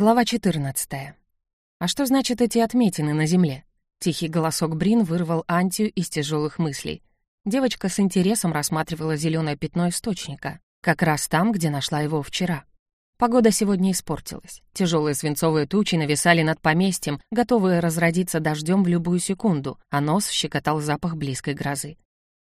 Глава 14. А что значит эти отметины на земле? Тихий голосок Брин вырвал Антию из тяжелых мыслей. Девочка с интересом рассматривала зеленое пятно источника, как раз там, где нашла его вчера. Погода сегодня испортилась. Тяжелые свинцовые тучи нависали над поместьем, готовые разродиться дождем в любую секунду, а нос щекотал запах близкой грозы.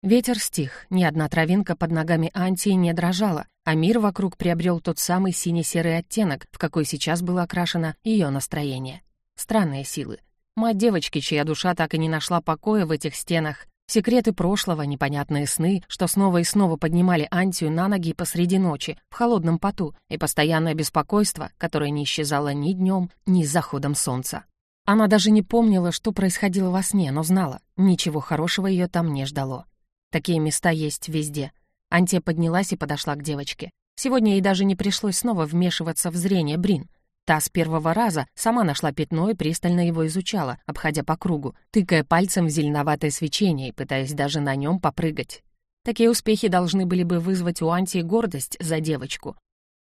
Ветер стих, ни одна травинка под ногами Антии не дрожала, а мир вокруг приобрел тот самый сине-серый оттенок, в какой сейчас было окрашено ее настроение. Странные силы. Мать девочки, чья душа так и не нашла покоя в этих стенах, секреты прошлого, непонятные сны, что снова и снова поднимали Антию на ноги посреди ночи, в холодном поту, и постоянное беспокойство, которое не исчезало ни днем, ни с заходом солнца. Она даже не помнила, что происходило во сне, но знала, ничего хорошего ее там не ждало. Такие места есть везде. Антия поднялась и подошла к девочке. Сегодня ей даже не пришлось снова вмешиваться в зрение Брин. Та с первого раза сама нашла пятно и пристально его изучала, обходя по кругу, тыкая пальцем в зеленоватое свечение и пытаясь даже на нем попрыгать. Такие успехи должны были бы вызвать у Антии гордость за девочку.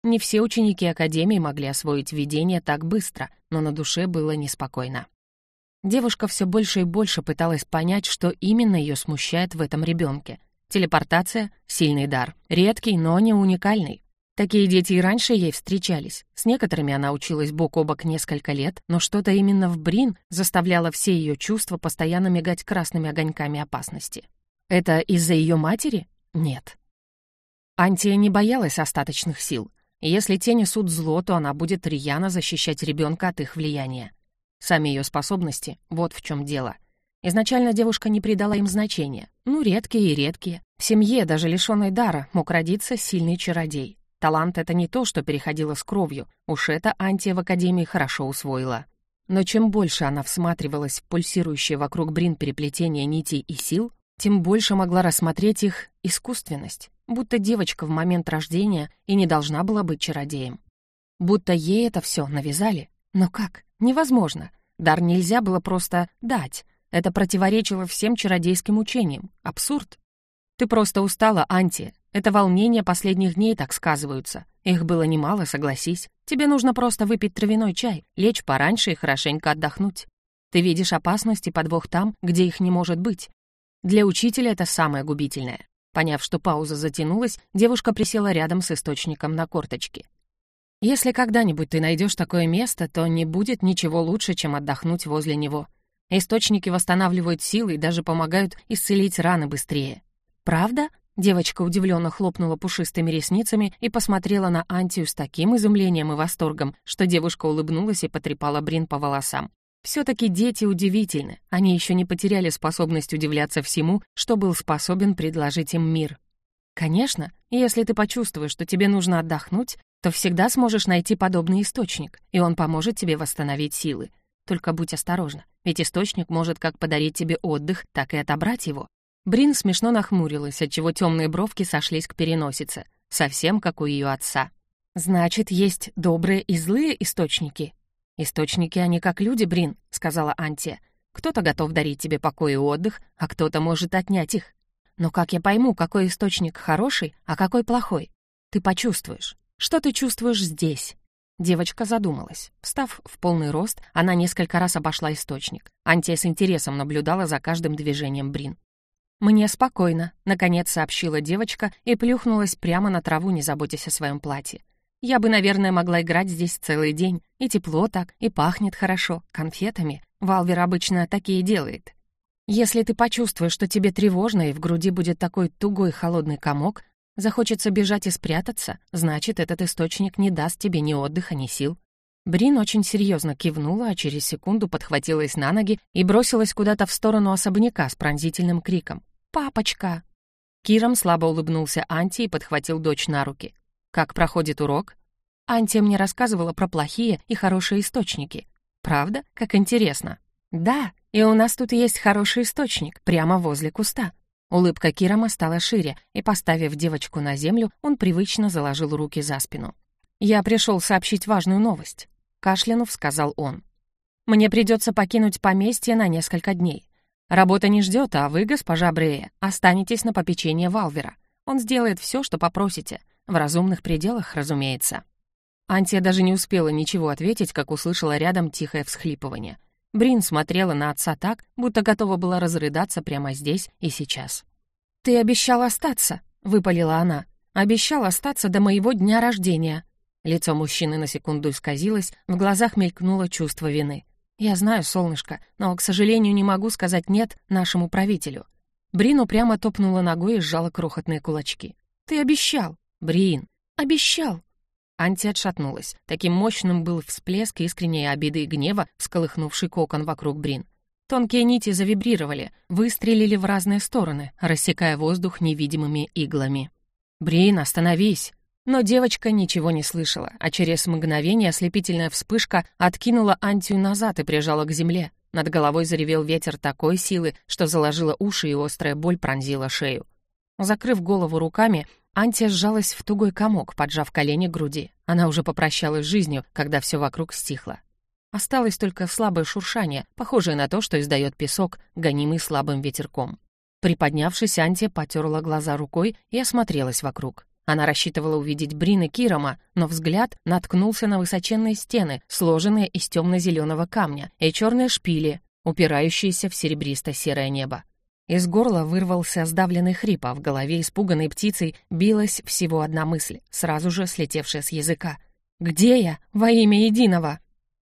Не все ученики Академии могли освоить видение так быстро, но на душе было неспокойно. Девушка все больше и больше пыталась понять, что именно ее смущает в этом ребенке. Телепортация — сильный дар, редкий, но не уникальный. Такие дети и раньше ей встречались. С некоторыми она училась бок о бок несколько лет, но что-то именно в Брин заставляло все ее чувства постоянно мигать красными огоньками опасности. Это из-за ее матери? Нет. Антия не боялась остаточных сил. Если те несут зло, то она будет рьяно защищать ребенка от их влияния. Сами ее способности — вот в чем дело. Изначально девушка не придала им значения. Ну, редкие и редкие. В семье, даже лишенной дара, мог родиться сильный чародей. Талант — это не то, что переходило с кровью. Уж это Антия в Академии хорошо усвоила. Но чем больше она всматривалась в пульсирующее вокруг Брин переплетение нитей и сил, тем больше могла рассмотреть их искусственность, будто девочка в момент рождения и не должна была быть чародеем. Будто ей это все навязали. Но как? Невозможно. Дар нельзя было просто дать. Это противоречило всем чародейским учениям. Абсурд. Ты просто устала, Анти. Это волнения последних дней так сказываются. Их было немало, согласись. Тебе нужно просто выпить травяной чай, лечь пораньше и хорошенько отдохнуть. Ты видишь опасности подвох там, где их не может быть. Для учителя это самое губительное. Поняв, что пауза затянулась, девушка присела рядом с источником на корточки. Если когда-нибудь ты найдешь такое место, то не будет ничего лучше, чем отдохнуть возле него. Источники восстанавливают силы и даже помогают исцелить раны быстрее. Правда? Девочка удивленно хлопнула пушистыми ресницами и посмотрела на Антию с таким изумлением и восторгом, что девушка улыбнулась и потрепала Брин по волосам. Все-таки дети удивительны, они еще не потеряли способность удивляться всему, что был способен предложить им мир. Конечно, если ты почувствуешь, что тебе нужно отдохнуть, то всегда сможешь найти подобный источник, и он поможет тебе восстановить силы. Только будь осторожна, ведь источник может как подарить тебе отдых, так и отобрать его. Брин смешно нахмурилась, отчего темные бровки сошлись к переносице, совсем как у ее отца. «Значит, есть добрые и злые источники?» «Источники, они как люди, Брин», — сказала Антия. «Кто-то готов дарить тебе покой и отдых, а кто-то может отнять их. Но как я пойму, какой источник хороший, а какой плохой? Ты почувствуешь. Что ты чувствуешь здесь?» Девочка задумалась. Встав в полный рост, она несколько раз обошла источник. Антия с интересом наблюдала за каждым движением Брин. «Мне спокойно», — наконец сообщила девочка и плюхнулась прямо на траву, не заботясь о своем платье. «Я бы, наверное, могла играть здесь целый день. И тепло так, и пахнет хорошо, конфетами. Валвер обычно такие делает. Если ты почувствуешь, что тебе тревожно и в груди будет такой тугой холодный комок, Захочется бежать и спрятаться, значит, этот источник не даст тебе ни отдыха, ни сил. Брин очень серьезно кивнула, а через секунду подхватилась на ноги и бросилась куда-то в сторону особняка с пронзительным криком. «Папочка!» Киром слабо улыбнулся Анти и подхватил дочь на руки. «Как проходит урок?» Антия мне рассказывала про плохие и хорошие источники. «Правда? Как интересно!» «Да, и у нас тут есть хороший источник, прямо возле куста. Улыбка Кирома стала шире, и, поставив девочку на землю, он привычно заложил руки за спину. «Я пришел сообщить важную новость», — кашлянув сказал он. «Мне придется покинуть поместье на несколько дней. Работа не ждет, а вы, госпожа Брея, останетесь на попечение Валвера. Он сделает все, что попросите, в разумных пределах, разумеется». Антия даже не успела ничего ответить, как услышала рядом тихое всхлипывание. Брин смотрела на отца так, будто готова была разрыдаться прямо здесь и сейчас. «Ты обещал остаться», — выпалила она. «Обещал остаться до моего дня рождения». Лицо мужчины на секунду исказилось, в глазах мелькнуло чувство вины. «Я знаю, солнышко, но, к сожалению, не могу сказать «нет» нашему правителю». Брин упрямо топнула ногой и сжала крохотные кулачки. «Ты обещал!» «Брин!» «Обещал!» Анти отшатнулась. Таким мощным был всплеск искренней обиды и гнева, всколыхнувший кокон вокруг Брин. Тонкие нити завибрировали, выстрелили в разные стороны, рассекая воздух невидимыми иглами. «Брин, остановись!» Но девочка ничего не слышала, а через мгновение ослепительная вспышка откинула Антию назад и прижала к земле. Над головой заревел ветер такой силы, что заложила уши и острая боль пронзила шею. Закрыв голову руками, Антия сжалась в тугой комок, поджав колени к груди. Она уже попрощалась с жизнью, когда все вокруг стихло. Осталось только слабое шуршание, похожее на то, что издает песок, гонимый слабым ветерком. Приподнявшись, Антия потерла глаза рукой и осмотрелась вокруг. Она рассчитывала увидеть Брин и Кирома, но взгляд наткнулся на высоченные стены, сложенные из темно-зеленого камня, и черные шпили, упирающиеся в серебристо-серое небо. Из горла вырвался сдавленный хрип, а в голове испуганной птицей билась всего одна мысль, сразу же слетевшая с языка. «Где я? Во имя единого!»